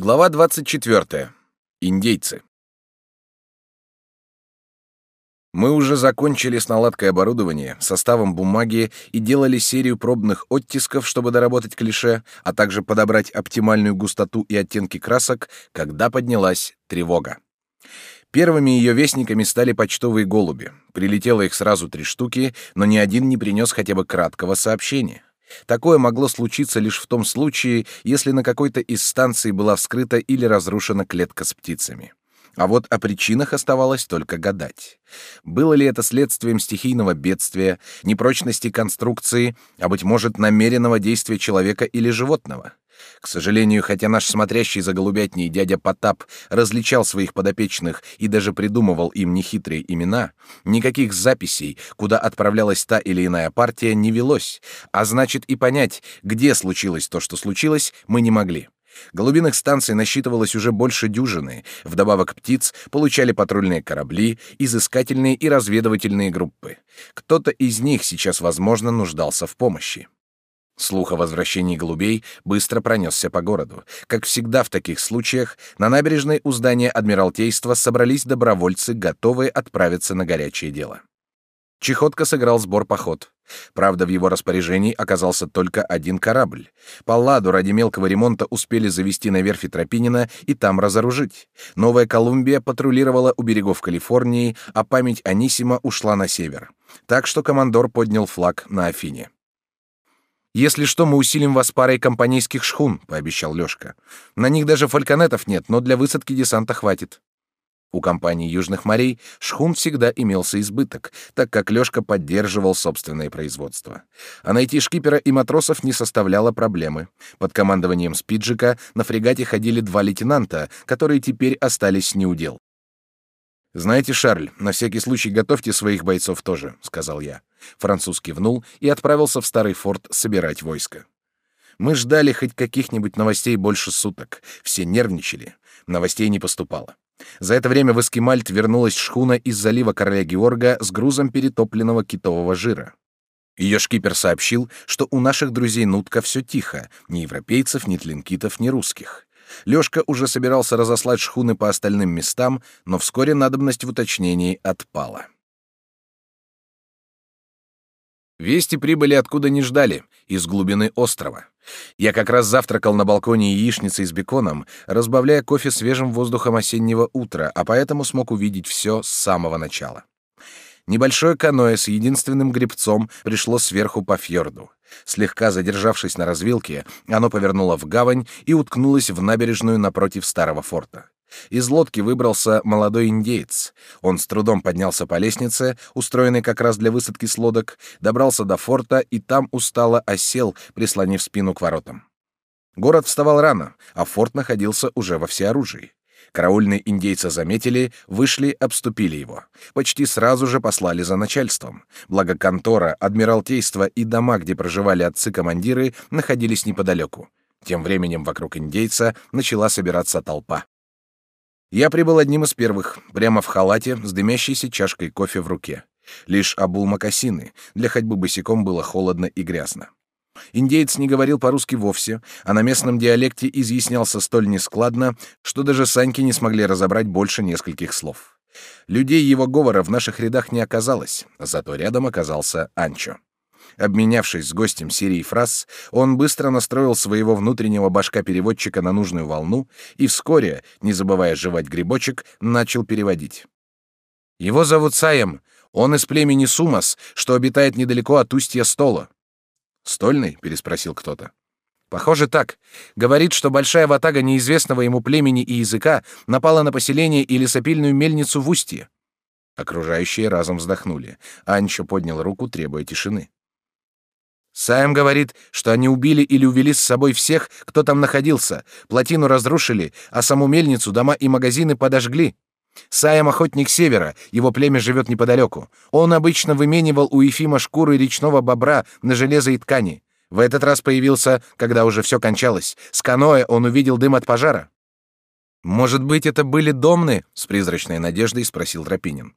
Глава 24. Индейцы. Мы уже закончили с наладкой оборудования, составом бумаги и делали серию пробных оттисков, чтобы доработать клише, а также подобрать оптимальную густоту и оттенки красок, когда поднялась тревога. Первыми ее вестниками стали почтовые голуби. Прилетело их сразу три штуки, но ни один не принес хотя бы краткого сообщения. Такое могло случиться лишь в том случае, если на какой-то из станций была вскрыта или разрушена клетка с птицами. А вот о причинах оставалось только гадать. Было ли это следствием стихийного бедствия, непрочности конструкции, а, быть может, намеренного действия человека или животного? К сожалению, хотя наш смотрящий за голубятней дядя Потап различал своих подопечных и даже придумывал им нехитрые имена, никаких записей, куда отправлялась та или иная партия, не велось, а значит и понять, где случилось то, что случилось, мы не могли. Голубиных станций насчитывалось уже больше дюжины, вдобавок птиц получали патрульные корабли, изыскательные и разведывательные группы. Кто-то из них сейчас, возможно, нуждался в помощи. Слух о возвращении голубей быстро пронесся по городу. Как всегда в таких случаях, на набережной у здания Адмиралтейства собрались добровольцы, готовые отправиться на горячее дело. Чехотка сыграл сбор-поход. Правда, в его распоряжении оказался только один корабль. Палладу ради мелкого ремонта успели завести на верфи Тропинина и там разоружить. Новая Колумбия патрулировала у берегов Калифорнии, а память Анисима ушла на север. Так что командор поднял флаг на Афине. Если что, мы усилим вас парой компанейских шхун, пообещал Лёшка. На них даже фальконетов нет, но для высадки десанта хватит. У компании Южных морей шхун всегда имелся избыток, так как Лёшка поддерживал собственное производство. А найти шкипера и матросов не составляло проблемы. Под командованием Спиджика на фрегате ходили два лейтенанта, которые теперь остались неудел. «Знаете, Шарль, на всякий случай готовьте своих бойцов тоже», — сказал я. Француз кивнул и отправился в старый форт собирать войско. Мы ждали хоть каких-нибудь новостей больше суток. Все нервничали. Новостей не поступало. За это время в Эскимальт вернулась шхуна из залива короля Георга с грузом перетопленного китового жира. Ее шкипер сообщил, что у наших друзей Нутка все тихо, ни европейцев, ни тлинкитов, ни русских. Лёшка уже собирался разослать шхуны по остальным местам, но вскоре надобность в уточнении отпала. Вести прибыли откуда не ждали, из глубины острова. Я как раз завтракал на балконе яичницей с беконом, разбавляя кофе свежим воздухом осеннего утра, а поэтому смог увидеть все с самого начала. Небольшое каноэ с единственным гребцом пришло сверху по фьорду. Слегка задержавшись на развилке, оно повернуло в гавань и уткнулось в набережную напротив старого форта. Из лодки выбрался молодой индеец. Он с трудом поднялся по лестнице, устроенной как раз для высадки с лодок, добрался до форта и там устало осел, прислонив спину к воротам. Город вставал рано, а форт находился уже во всеоружии. Караульные индейцы заметили, вышли, обступили его. Почти сразу же послали за начальством. Благо контора, адмиралтейство и дома, где проживали отцы-командиры, находились неподалеку. Тем временем вокруг индейца начала собираться толпа. Я прибыл одним из первых, прямо в халате, с дымящейся чашкой кофе в руке. Лишь обул мокасины, для ходьбы босиком было холодно и грязно. Индеец не говорил по-русски вовсе, а на местном диалекте изъяснялся столь нескладно, что даже Саньки не смогли разобрать больше нескольких слов. Людей его говора в наших рядах не оказалось, зато рядом оказался Анчо. Обменявшись с гостем серией фраз, он быстро настроил своего внутреннего башка-переводчика на нужную волну и вскоре, не забывая жевать грибочек, начал переводить. «Его зовут Саем. Он из племени Сумас, что обитает недалеко от устья Стола. «Стольный?» — переспросил кто-то. «Похоже так. Говорит, что большая ватага неизвестного ему племени и языка напала на поселение и лесопильную мельницу в устье». Окружающие разом вздохнули. Анчо поднял руку, требуя тишины. Сайм говорит, что они убили или увели с собой всех, кто там находился, плотину разрушили, а саму мельницу, дома и магазины подожгли. Саем охотник севера, его племя живет неподалеку. Он обычно выменивал у Ефима шкуры речного бобра на железо и ткани. В этот раз появился, когда уже все кончалось. С каноэ он увидел дым от пожара. «Может быть, это были домны?» — с призрачной надеждой спросил Тропинин.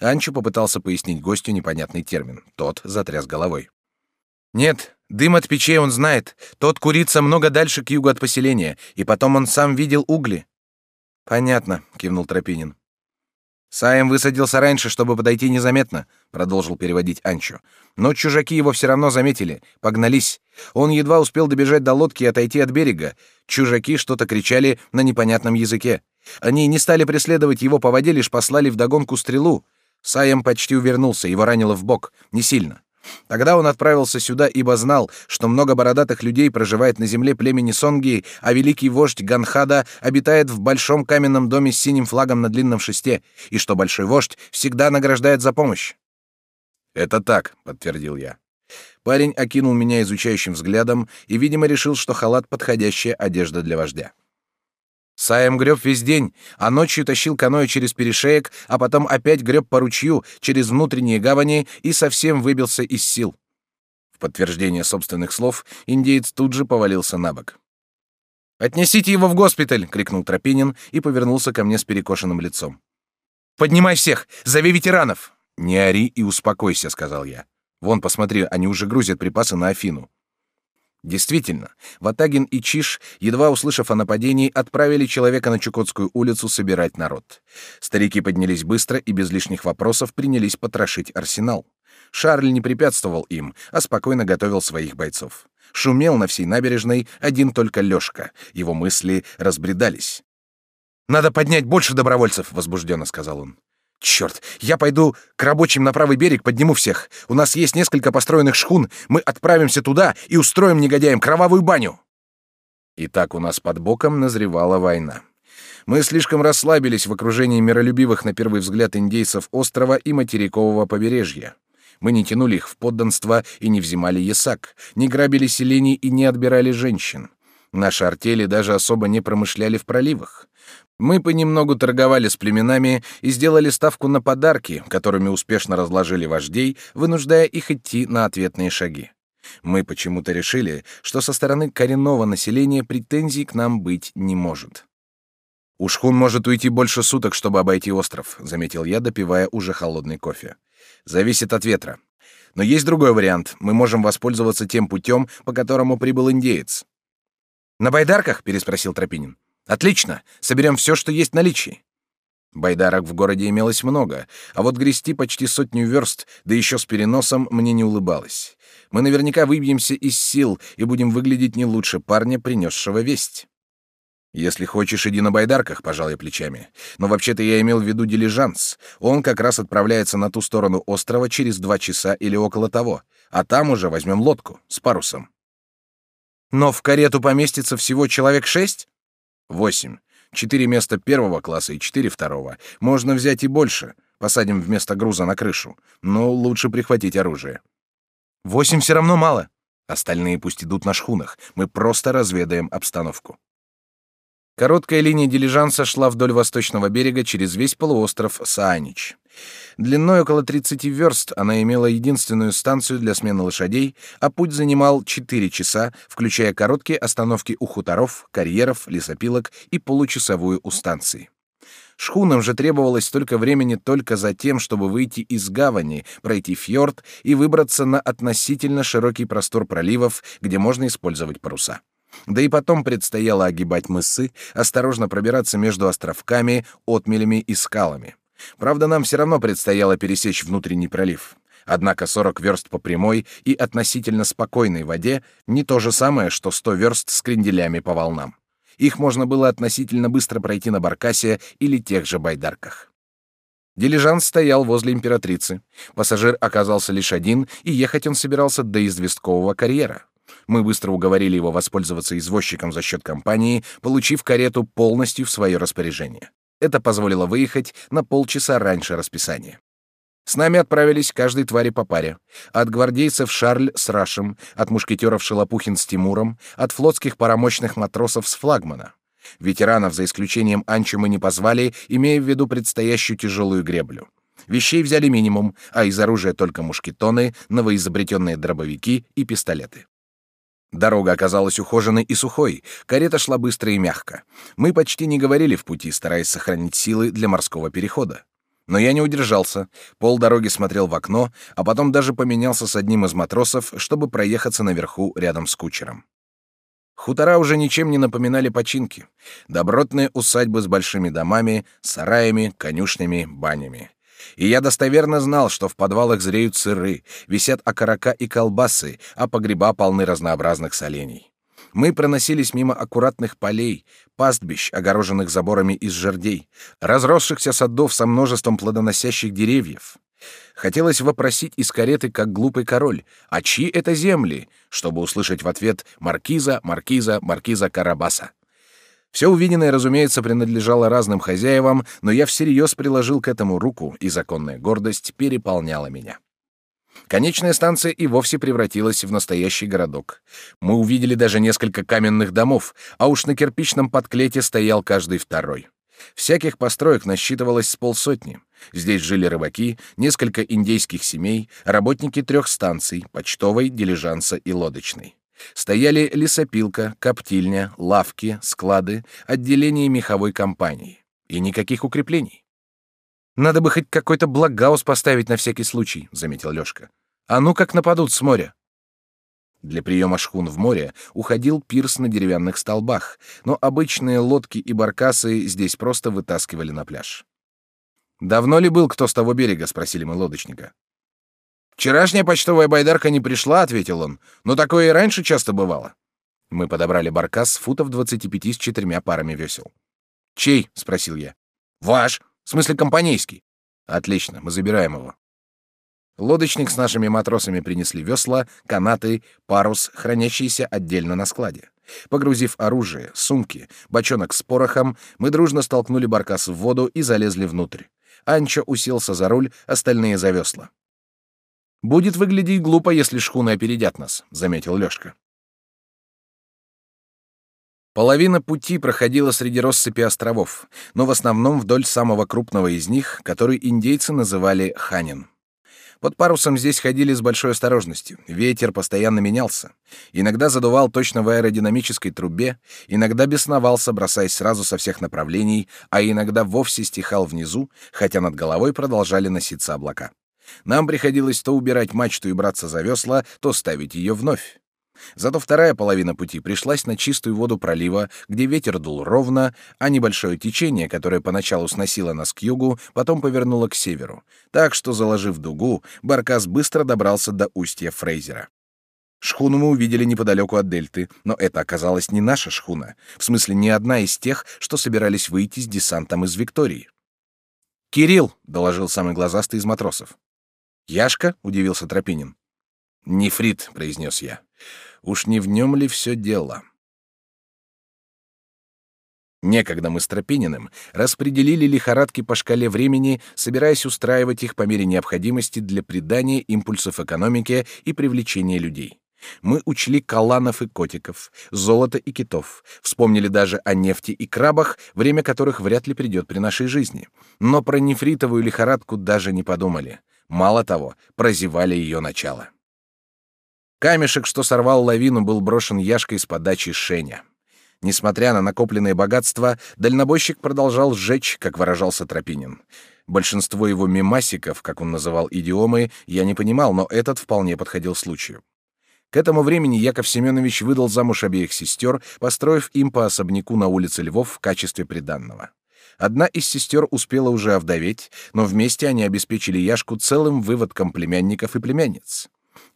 Анчу попытался пояснить гостю непонятный термин. Тот затряс головой. Нет, дым от печей он знает. Тот курится много дальше к югу от поселения, и потом он сам видел угли. Понятно, кивнул Тропинин. Саем высадился раньше, чтобы подойти незаметно, продолжил переводить Анчо. Но чужаки его все равно заметили, погнались. Он едва успел добежать до лодки и отойти от берега. Чужаки что-то кричали на непонятном языке. Они не стали преследовать его по воде, лишь послали вдогонку стрелу. Саем почти увернулся, его ранило в бок, не сильно. Тогда он отправился сюда, ибо знал, что много бородатых людей проживает на земле племени Сонги, а великий вождь Ганхада обитает в большом каменном доме с синим флагом на длинном шесте, и что большой вождь всегда награждает за помощь. «Это так», — подтвердил я. Парень окинул меня изучающим взглядом и, видимо, решил, что халат — подходящая одежда для вождя. Саем греб весь день, а ночью тащил каноэ через перешеек, а потом опять греб по ручью через внутренние гавани и совсем выбился из сил. В подтверждение собственных слов индеец тут же повалился на бок. «Отнесите его в госпиталь!» — крикнул Тропинин и повернулся ко мне с перекошенным лицом. «Поднимай всех! Зови ветеранов!» «Не ори и успокойся», — сказал я. «Вон, посмотри, они уже грузят припасы на Афину. Действительно, Ватагин и Чиш, едва услышав о нападении, отправили человека на Чукотскую улицу собирать народ. Старики поднялись быстро и без лишних вопросов принялись потрошить арсенал. Шарль не препятствовал им, а спокойно готовил своих бойцов. Шумел на всей набережной один только Лёшка. Его мысли разбредались. «Надо поднять больше добровольцев», — возбужденно сказал он. Черт, я пойду к рабочим на правый берег, подниму всех. У нас есть несколько построенных шхун, мы отправимся туда и устроим негодяям кровавую баню. И так у нас под боком назревала война. Мы слишком расслабились в окружении миролюбивых на первый взгляд индейцев острова и материкового побережья. Мы не тянули их в подданство и не взимали ясак, не грабили селений и не отбирали женщин. Наши артели даже особо не промышляли в проливах. Мы понемногу торговали с племенами и сделали ставку на подарки, которыми успешно разложили вождей, вынуждая их идти на ответные шаги. Мы почему-то решили, что со стороны коренного населения претензий к нам быть не может. «У шхун может уйти больше суток, чтобы обойти остров», — заметил я, допивая уже холодный кофе. «Зависит от ветра. Но есть другой вариант. Мы можем воспользоваться тем путем, по которому прибыл индеец». «На байдарках?» — переспросил Тропинин. Отлично, соберем все, что есть в наличии. Байдарок в городе имелось много, а вот грести почти сотню верст, да еще с переносом, мне не улыбалось. Мы наверняка выбьемся из сил и будем выглядеть не лучше парня, принесшего весть. Если хочешь, иди на байдарках, пожал я плечами. Но вообще-то я имел в виду дилижанс. Он как раз отправляется на ту сторону острова через два часа или около того, а там уже возьмем лодку с парусом. Но в карету поместится всего человек шесть? Восемь. Четыре места первого класса и четыре второго. Можно взять и больше. Посадим вместо груза на крышу. Но лучше прихватить оружие. Восемь все равно мало. Остальные пусть идут на шхунах. Мы просто разведаем обстановку. Короткая линия дилижанса шла вдоль восточного берега через весь полуостров Саанич. Длиной около 30 верст она имела единственную станцию для смены лошадей, а путь занимал 4 часа, включая короткие остановки у хуторов, карьеров, лесопилок и получасовую у станции. Шхунам же требовалось столько времени только за тем, чтобы выйти из гавани, пройти фьорд и выбраться на относительно широкий простор проливов, где можно использовать паруса. Да и потом предстояло огибать мысы, осторожно пробираться между островками, отмелями и скалами. Правда, нам все равно предстояло пересечь внутренний пролив. Однако 40 верст по прямой и относительно спокойной воде не то же самое, что 100 верст с кренделями по волнам. Их можно было относительно быстро пройти на баркасе или тех же байдарках. Дилижанс стоял возле императрицы. Пассажир оказался лишь один, и ехать он собирался до известкового карьера. Мы быстро уговорили его воспользоваться извозчиком за счет компании, получив карету полностью в свое распоряжение. Это позволило выехать на полчаса раньше расписания. С нами отправились каждой твари по паре. От гвардейцев Шарль с Рашем, от мушкетеров Шелопухин с Тимуром, от флотских паромочных матросов с флагмана. Ветеранов, за исключением Анчи, мы не позвали, имея в виду предстоящую тяжелую греблю. Вещей взяли минимум, а из оружия только мушкетоны, новоизобретенные дробовики и пистолеты. Дорога оказалась ухоженной и сухой, карета шла быстро и мягко. Мы почти не говорили в пути, стараясь сохранить силы для морского перехода. Но я не удержался. Пол дороги смотрел в окно, а потом даже поменялся с одним из матросов, чтобы проехаться наверху рядом с кучером. Хутора уже ничем не напоминали починки. Добротные усадьбы с большими домами, сараями, конюшнями, банями. И я достоверно знал, что в подвалах зреют сыры, висят окорока и колбасы, а погреба полны разнообразных солений. Мы проносились мимо аккуратных полей, пастбищ, огороженных заборами из жердей, разросшихся садов со множеством плодоносящих деревьев. Хотелось вопросить из кареты, как глупый король, а чьи это земли, чтобы услышать в ответ «Маркиза, Маркиза, Маркиза Карабаса». Все увиденное, разумеется, принадлежало разным хозяевам, но я всерьез приложил к этому руку, и законная гордость переполняла меня. Конечная станция и вовсе превратилась в настоящий городок. Мы увидели даже несколько каменных домов, а уж на кирпичном подклете стоял каждый второй. Всяких построек насчитывалось с полсотни. Здесь жили рыбаки, несколько индейских семей, работники трех станций — почтовой, дилижанса и лодочной. Стояли лесопилка, коптильня, лавки, склады, отделение меховой компании. И никаких укреплений. «Надо бы хоть какой-то благаус поставить на всякий случай», — заметил Лёшка. «А ну как нападут с моря!» Для приема шхун в море уходил пирс на деревянных столбах, но обычные лодки и баркасы здесь просто вытаскивали на пляж. «Давно ли был кто с того берега?» — спросили мы лодочника. «Вчерашняя почтовая байдарка не пришла», — ответил он, «но такое и раньше часто бывало». Мы подобрали баркас футов 25 с четырьмя парами весел. «Чей?» — спросил я. «Ваш. В смысле, компанейский». «Отлично, мы забираем его». Лодочник с нашими матросами принесли весла, канаты, парус, хранящиеся отдельно на складе. Погрузив оружие, сумки, бочонок с порохом, мы дружно столкнули баркас в воду и залезли внутрь. Анчо уселся за руль, остальные за весла. Будет выглядеть глупо, если шхуны опередят нас, заметил Лёшка. Половина пути проходила среди россыпи островов, но в основном вдоль самого крупного из них, который индейцы называли Ханин. Под парусом здесь ходили с большой осторожностью. Ветер постоянно менялся. Иногда задувал точно в аэродинамической трубе, иногда бесновался, бросаясь сразу со всех направлений, а иногда вовсе стихал внизу, хотя над головой продолжали носиться облака. Нам приходилось то убирать мачту и браться за весла, то ставить ее вновь. Зато вторая половина пути пришлась на чистую воду пролива, где ветер дул ровно, а небольшое течение, которое поначалу сносило нас к югу, потом повернуло к северу. Так что, заложив дугу, Баркас быстро добрался до устья Фрейзера. Шхуну мы увидели неподалеку от дельты, но это оказалась не наша шхуна, в смысле не одна из тех, что собирались выйти с десантом из Виктории. «Кирилл!» — доложил самый глазастый из матросов. «Яшка?» — удивился Тропинин. «Нефрит», — произнес я. «Уж не в нем ли все дело?» Некогда мы с Тропининым распределили лихорадки по шкале времени, собираясь устраивать их по мере необходимости для придания импульсов экономике и привлечения людей. Мы учли каланов и котиков, золото и китов, вспомнили даже о нефти и крабах, время которых вряд ли придет при нашей жизни. Но про нефритовую лихорадку даже не подумали. Мало того, прозевали ее начало. Камешек, что сорвал лавину, был брошен Яшкой с подачи Шеня. Несмотря на накопленное богатство, дальнобойщик продолжал сжечь, как выражался Тропинин. Большинство его мемасиков, как он называл идиомы, я не понимал, но этот вполне подходил случаю. К этому времени Яков Семенович выдал замуж обеих сестер, построив им по особняку на улице Львов в качестве приданного. Одна из сестер успела уже овдоветь, но вместе они обеспечили Яшку целым выводком племянников и племянниц.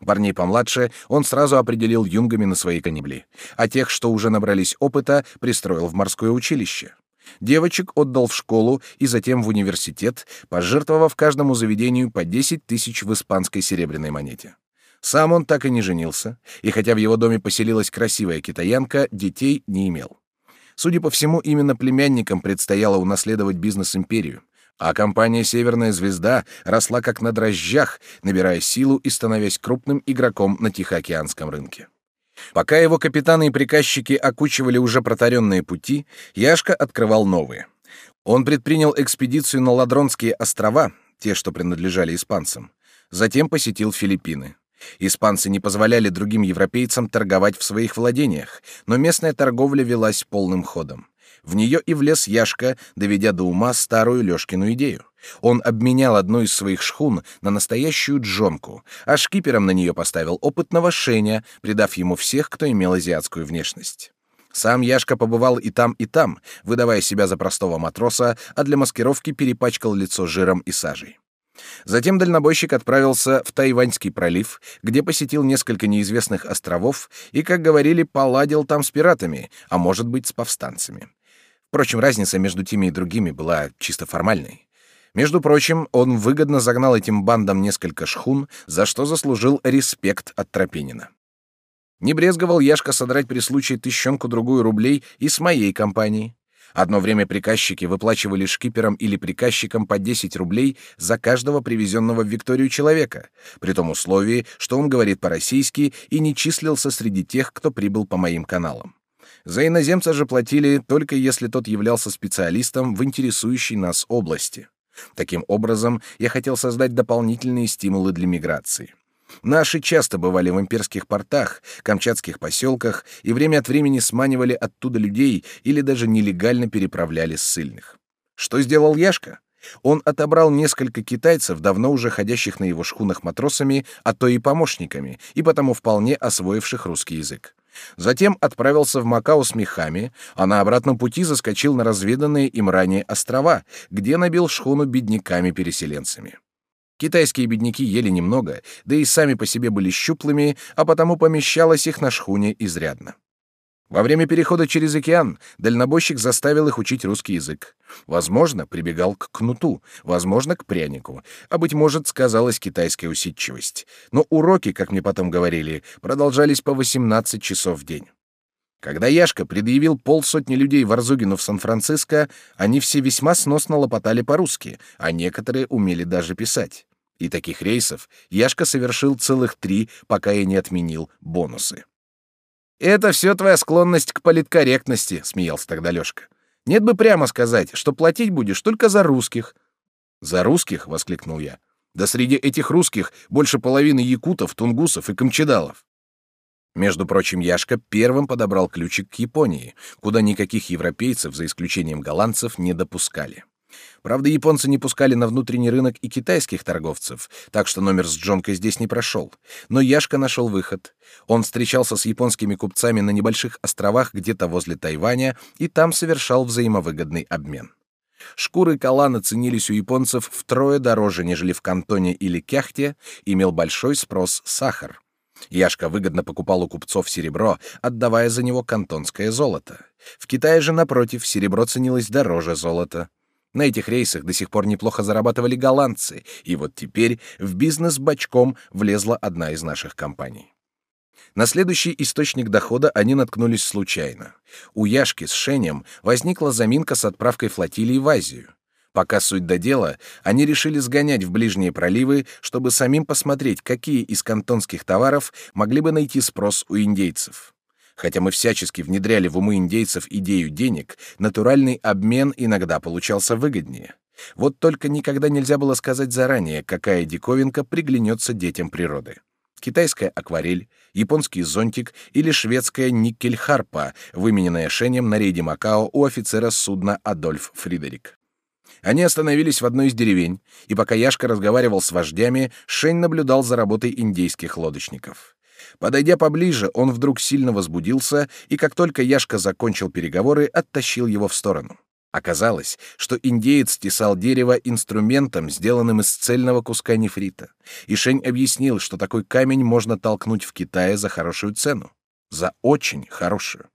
Парней помладше он сразу определил юнгами на свои канибли, а тех, что уже набрались опыта, пристроил в морское училище. Девочек отдал в школу и затем в университет, пожертвовав каждому заведению по 10 тысяч в испанской серебряной монете. Сам он так и не женился, и хотя в его доме поселилась красивая китаянка, детей не имел. Судя по всему, именно племянникам предстояло унаследовать бизнес-империю, а компания «Северная звезда» росла как на дрожжах, набирая силу и становясь крупным игроком на Тихоокеанском рынке. Пока его капитаны и приказчики окучивали уже протаренные пути, Яшка открывал новые. Он предпринял экспедицию на Ладронские острова, те, что принадлежали испанцам. Затем посетил Филиппины. Испанцы не позволяли другим европейцам торговать в своих владениях, но местная торговля велась полным ходом. В нее и влез Яшка, доведя до ума старую Лёшкину идею. Он обменял одну из своих шхун на настоящую джонку, а шкипером на нее поставил опытного Шеня, придав ему всех, кто имел азиатскую внешность. Сам Яшка побывал и там, и там, выдавая себя за простого матроса, а для маскировки перепачкал лицо жиром и сажей. Затем дальнобойщик отправился в Тайваньский пролив, где посетил несколько неизвестных островов и, как говорили, поладил там с пиратами, а может быть, с повстанцами. Впрочем, разница между теми и другими была чисто формальной. Между прочим, он выгодно загнал этим бандам несколько шхун, за что заслужил респект от Тропинина. Не брезговал Яшка содрать при случае тыщенку-другую рублей и с моей компании. Одно время приказчики выплачивали шкиперам или приказчикам по 10 рублей за каждого привезенного в Викторию человека, при том условии, что он говорит по-российски и не числился среди тех, кто прибыл по моим каналам. За иноземца же платили только если тот являлся специалистом в интересующей нас области. Таким образом, я хотел создать дополнительные стимулы для миграции. Наши часто бывали в имперских портах, камчатских поселках и время от времени сманивали оттуда людей или даже нелегально переправляли ссыльных. Что сделал Яшка? Он отобрал несколько китайцев, давно уже ходящих на его шхунах матросами, а то и помощниками, и потому вполне освоивших русский язык. Затем отправился в Макао с мехами, а на обратном пути заскочил на разведанные им ранее острова, где набил шхуну бедняками-переселенцами. Китайские бедняки ели немного, да и сами по себе были щуплыми, а потому помещалось их на шхуне изрядно. Во время перехода через океан дальнобойщик заставил их учить русский язык. Возможно, прибегал к кнуту, возможно, к прянику, а, быть может, сказалась китайская усидчивость. Но уроки, как мне потом говорили, продолжались по 18 часов в день. Когда Яшка предъявил полсотни людей Варзугину в Сан-Франциско, они все весьма сносно лопотали по-русски, а некоторые умели даже писать. И таких рейсов Яшка совершил целых три, пока я не отменил бонусы. «Это все твоя склонность к политкорректности», — смеялся тогда Лёшка. «Нет бы прямо сказать, что платить будешь только за русских». «За русских?» — воскликнул я. «Да среди этих русских больше половины якутов, тунгусов и камчедалов». Между прочим, Яшка первым подобрал ключик к Японии, куда никаких европейцев, за исключением голландцев, не допускали. Правда, японцы не пускали на внутренний рынок и китайских торговцев, так что номер с Джонкой здесь не прошел. Но Яшка нашел выход. Он встречался с японскими купцами на небольших островах где-то возле Тайваня и там совершал взаимовыгодный обмен. Шкуры калана ценились у японцев втрое дороже, нежели в Кантоне или Кяхте, имел большой спрос сахар. Яшка выгодно покупал у купцов серебро, отдавая за него кантонское золото. В Китае же, напротив, серебро ценилось дороже золота. На этих рейсах до сих пор неплохо зарабатывали голландцы, и вот теперь в бизнес бочком влезла одна из наших компаний. На следующий источник дохода они наткнулись случайно. У Яшки с Шенем возникла заминка с отправкой флотилии в Азию. Пока суть до дела, они решили сгонять в ближние проливы, чтобы самим посмотреть, какие из кантонских товаров могли бы найти спрос у индейцев. Хотя мы всячески внедряли в умы индейцев идею денег, натуральный обмен иногда получался выгоднее. Вот только никогда нельзя было сказать заранее, какая диковинка приглянется детям природы. Китайская акварель, японский зонтик или шведская никель-харпа, вымененная Шенем на рейде Макао у офицера судна Адольф Фридерик. Они остановились в одной из деревень, и пока Яшка разговаривал с вождями, Шень наблюдал за работой индейских лодочников. Подойдя поближе, он вдруг сильно возбудился, и как только Яшка закончил переговоры, оттащил его в сторону. Оказалось, что индеец тесал дерево инструментом, сделанным из цельного куска нефрита. И Шень объяснил, что такой камень можно толкнуть в Китае за хорошую цену. За очень хорошую.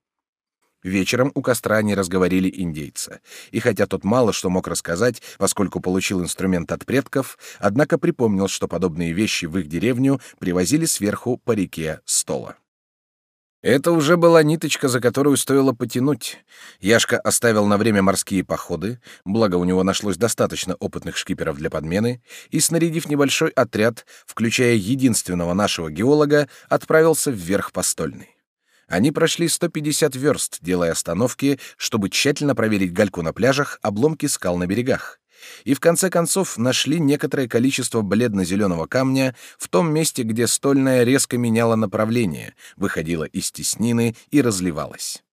Вечером у костра они разговорили индейца. И хотя тот мало что мог рассказать, поскольку получил инструмент от предков, однако припомнил, что подобные вещи в их деревню привозили сверху по реке Стола. Это уже была ниточка, за которую стоило потянуть. Яшка оставил на время морские походы, благо у него нашлось достаточно опытных шкиперов для подмены, и, снарядив небольшой отряд, включая единственного нашего геолога, отправился вверх по Стольной. Они прошли 150 верст, делая остановки, чтобы тщательно проверить гальку на пляжах, обломки скал на берегах. И в конце концов нашли некоторое количество бледно-зеленого камня в том месте, где стольная резко меняла направление, выходила из теснины и разливалась.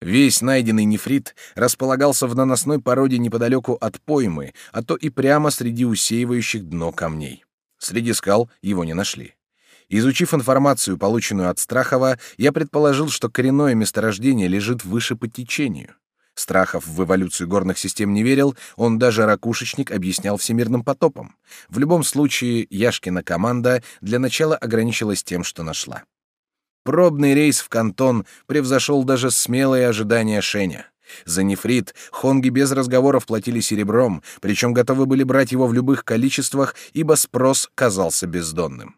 Весь найденный нефрит располагался в наносной породе неподалеку от поймы, а то и прямо среди усеивающих дно камней. Среди скал его не нашли. Изучив информацию, полученную от Страхова, я предположил, что коренное месторождение лежит выше по течению. Страхов в эволюцию горных систем не верил, он даже ракушечник объяснял всемирным потопом. В любом случае, Яшкина команда для начала ограничилась тем, что нашла. Пробный рейс в Кантон превзошел даже смелые ожидания Шеня. За нефрит хонги без разговоров платили серебром, причем готовы были брать его в любых количествах, ибо спрос казался бездонным.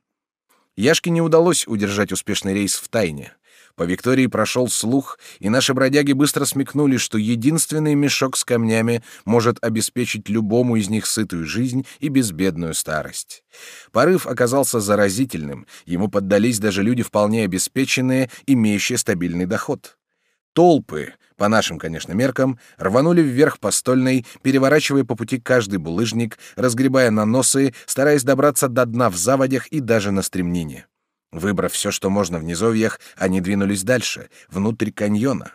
Яшке не удалось удержать успешный рейс в тайне. По Виктории прошел слух, и наши бродяги быстро смекнули, что единственный мешок с камнями может обеспечить любому из них сытую жизнь и безбедную старость. Порыв оказался заразительным, ему поддались даже люди вполне обеспеченные, имеющие стабильный доход. Толпы, по нашим, конечно, меркам, рванули вверх по стольной, переворачивая по пути каждый булыжник, разгребая наносы, стараясь добраться до дна в заводях и даже на стремнине. Выбрав все, что можно в низовьях, они двинулись дальше, внутрь каньона.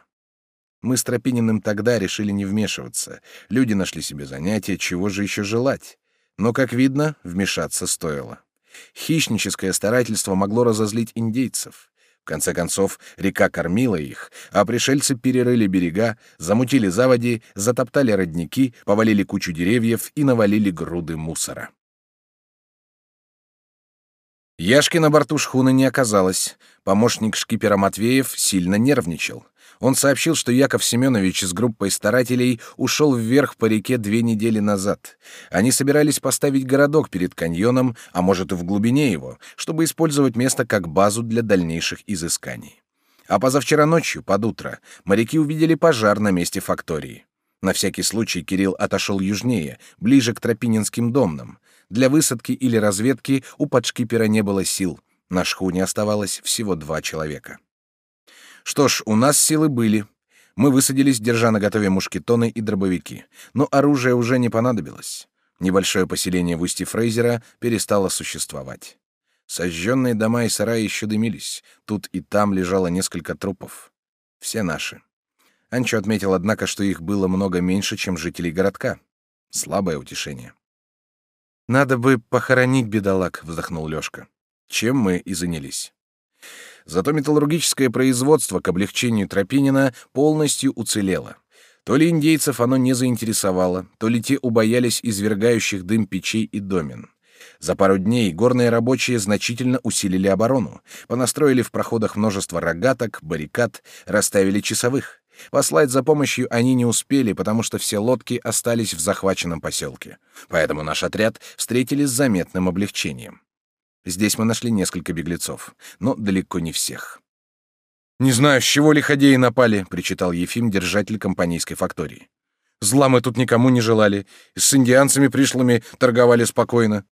Мы с Тропининым тогда решили не вмешиваться. Люди нашли себе занятие, чего же еще желать. Но, как видно, вмешаться стоило. Хищническое старательство могло разозлить индейцев. В конце концов, река кормила их, а пришельцы перерыли берега, замутили заводи, затоптали родники, повалили кучу деревьев и навалили груды мусора. Яшки на борту шхуны не оказалось. Помощник шкипера Матвеев сильно нервничал. Он сообщил, что Яков Семенович с группой старателей ушел вверх по реке две недели назад. Они собирались поставить городок перед каньоном, а может и в глубине его, чтобы использовать место как базу для дальнейших изысканий. А позавчера ночью, под утро, моряки увидели пожар на месте фактории. На всякий случай Кирилл отошел южнее, ближе к Тропининским домнам. Для высадки или разведки у подшкипера не было сил. На шхуне оставалось всего два человека. Что ж, у нас силы были. Мы высадились, держа на готове мушкетоны и дробовики. Но оружие уже не понадобилось. Небольшое поселение в устье Фрейзера перестало существовать. Сожженные дома и сараи еще дымились. Тут и там лежало несколько трупов. Все наши. Анчо отметил, однако, что их было много меньше, чем жителей городка. Слабое утешение. Надо бы похоронить бедолаг, вздохнул Лёшка. Чем мы и занялись. Зато металлургическое производство к облегчению Тропинина полностью уцелело. То ли индейцев оно не заинтересовало, то ли те убоялись извергающих дым печей и домен. За пару дней горные рабочие значительно усилили оборону, понастроили в проходах множество рогаток, баррикад, расставили часовых. Послать за помощью они не успели, потому что все лодки остались в захваченном поселке. Поэтому наш отряд встретили с заметным облегчением. Здесь мы нашли несколько беглецов, но далеко не всех. «Не знаю, с чего лиходеи напали», — причитал Ефим, держатель компанейской фактории. «Зла мы тут никому не желали. С индианцами пришлыми торговали спокойно».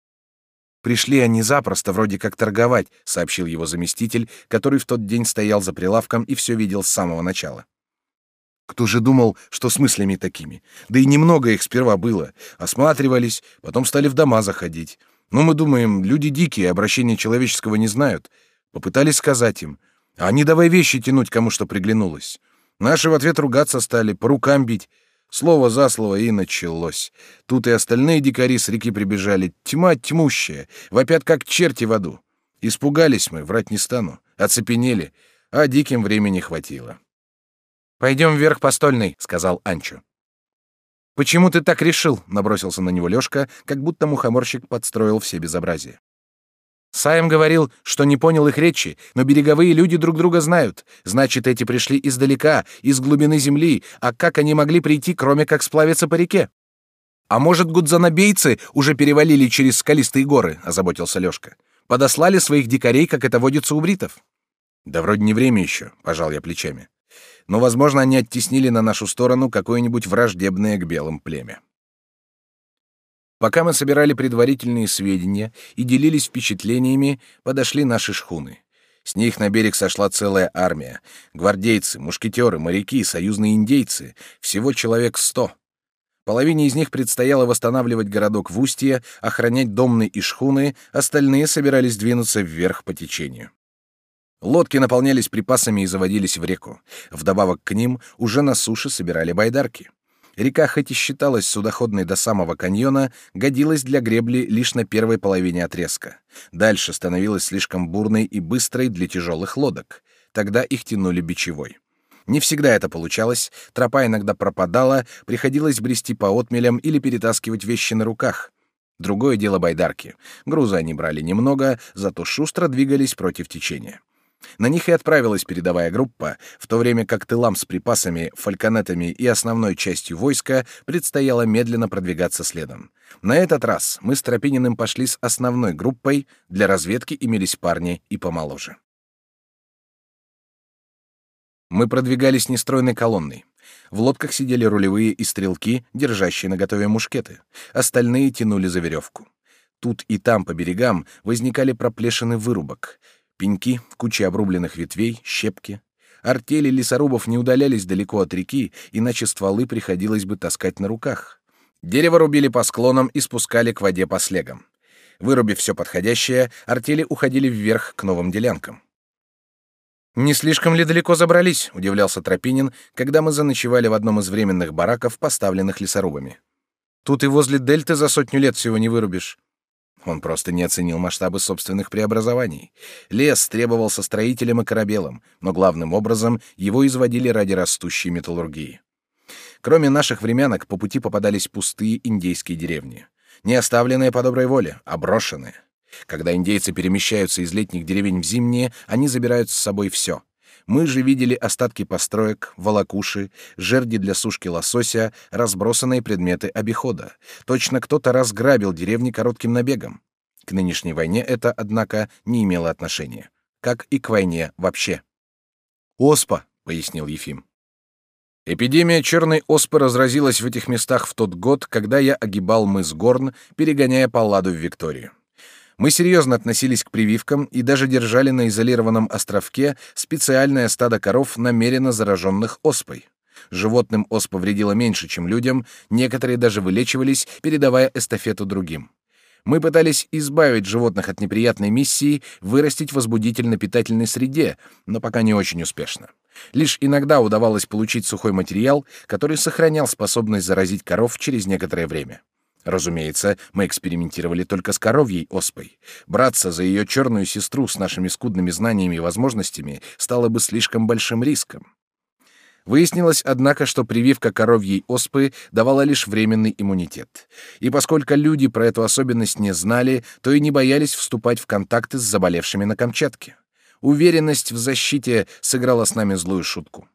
«Пришли они запросто, вроде как торговать», — сообщил его заместитель, который в тот день стоял за прилавком и все видел с самого начала. Кто же думал, что с мыслями такими? Да и немного их сперва было. Осматривались, потом стали в дома заходить. Но мы думаем, люди дикие, обращения человеческого не знают. Попытались сказать им. А они давай вещи тянуть, кому что приглянулось. Наши в ответ ругаться стали, по рукам бить. Слово за слово и началось. Тут и остальные дикари с реки прибежали. Тьма тьмущая, вопят как черти в аду. Испугались мы, врать не стану. Оцепенели, а диким времени хватило. Пойдем вверх по стольной, сказал Анчо. Почему ты так решил? набросился на него Лёшка, как будто мухоморщик подстроил все безобразие. Саем говорил, что не понял их речи, но береговые люди друг друга знают. Значит, эти пришли издалека, из глубины земли, а как они могли прийти, кроме как сплавиться по реке? А может, гудзанобейцы уже перевалили через скалистые горы, озаботился Лёшка. Подослали своих дикарей, как это водится у бритов. Да вроде не время еще, пожал я плечами но, возможно, они оттеснили на нашу сторону какое-нибудь враждебное к белым племя. Пока мы собирали предварительные сведения и делились впечатлениями, подошли наши шхуны. С них на берег сошла целая армия. Гвардейцы, мушкетеры, моряки, союзные индейцы. Всего человек сто. Половине из них предстояло восстанавливать городок в устье, охранять домны и шхуны, остальные собирались двинуться вверх по течению. Лодки наполнялись припасами и заводились в реку. Вдобавок к ним уже на суше собирали байдарки. Река, хоть и считалась судоходной до самого каньона, годилась для гребли лишь на первой половине отрезка. Дальше становилась слишком бурной и быстрой для тяжелых лодок. Тогда их тянули бичевой. Не всегда это получалось, тропа иногда пропадала, приходилось брести по отмелям или перетаскивать вещи на руках. Другое дело байдарки. Груза они брали немного, зато шустро двигались против течения. На них и отправилась передовая группа, в то время как тылам с припасами, фальконетами и основной частью войска предстояло медленно продвигаться следом. На этот раз мы с Тропининым пошли с основной группой, для разведки имелись парни и помоложе. Мы продвигались нестройной колонной. В лодках сидели рулевые и стрелки, держащие наготове мушкеты. Остальные тянули за веревку. Тут и там по берегам возникали проплешины вырубок. Пеньки, кучи обрубленных ветвей, щепки. Артели лесорубов не удалялись далеко от реки, иначе стволы приходилось бы таскать на руках. Дерево рубили по склонам и спускали к воде по слегам. Вырубив все подходящее, артели уходили вверх к новым делянкам. «Не слишком ли далеко забрались?» — удивлялся Тропинин, когда мы заночевали в одном из временных бараков, поставленных лесорубами. «Тут и возле дельты за сотню лет всего не вырубишь». Он просто не оценил масштабы собственных преобразований. Лес требовался строителям и корабелам, но главным образом его изводили ради растущей металлургии. Кроме наших времянок, по пути попадались пустые индейские деревни. Не оставленные по доброй воле, а брошенные. Когда индейцы перемещаются из летних деревень в зимние, они забирают с собой все. Мы же видели остатки построек, волокуши, жерди для сушки лосося, разбросанные предметы обихода. Точно кто-то разграбил деревни коротким набегом. К нынешней войне это, однако, не имело отношения. Как и к войне вообще. «Оспа», — пояснил Ефим. Эпидемия черной оспы разразилась в этих местах в тот год, когда я огибал мыс Горн, перегоняя Палладу в Викторию. Мы серьезно относились к прививкам и даже держали на изолированном островке специальное стадо коров, намеренно зараженных оспой. Животным оспа вредила меньше, чем людям, некоторые даже вылечивались, передавая эстафету другим. Мы пытались избавить животных от неприятной миссии вырастить возбудитель на питательной среде, но пока не очень успешно. Лишь иногда удавалось получить сухой материал, который сохранял способность заразить коров через некоторое время. Разумеется, мы экспериментировали только с коровьей оспой. Браться за ее черную сестру с нашими скудными знаниями и возможностями стало бы слишком большим риском. Выяснилось, однако, что прививка коровьей оспы давала лишь временный иммунитет. И поскольку люди про эту особенность не знали, то и не боялись вступать в контакты с заболевшими на Камчатке. Уверенность в защите сыграла с нами злую шутку.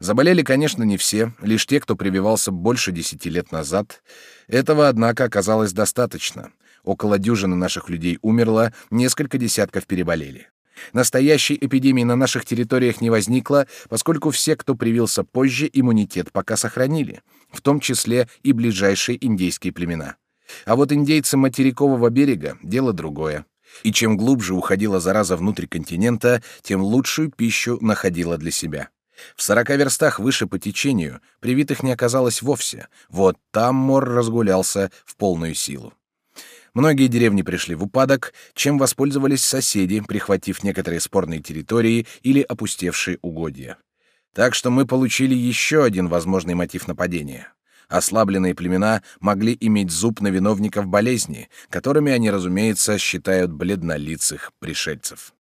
Заболели, конечно, не все, лишь те, кто прививался больше десяти лет назад. Этого, однако, оказалось достаточно. Около дюжины наших людей умерло, несколько десятков переболели. Настоящей эпидемии на наших территориях не возникло, поскольку все, кто привился позже, иммунитет пока сохранили, в том числе и ближайшие индейские племена. А вот индейцы материкового берега — дело другое. И чем глубже уходила зараза внутрь континента, тем лучшую пищу находила для себя. В сорока верстах выше по течению привитых не оказалось вовсе. Вот там мор разгулялся в полную силу. Многие деревни пришли в упадок, чем воспользовались соседи, прихватив некоторые спорные территории или опустевшие угодья. Так что мы получили еще один возможный мотив нападения. Ослабленные племена могли иметь зуб на виновников болезни, которыми они, разумеется, считают бледнолицых пришельцев.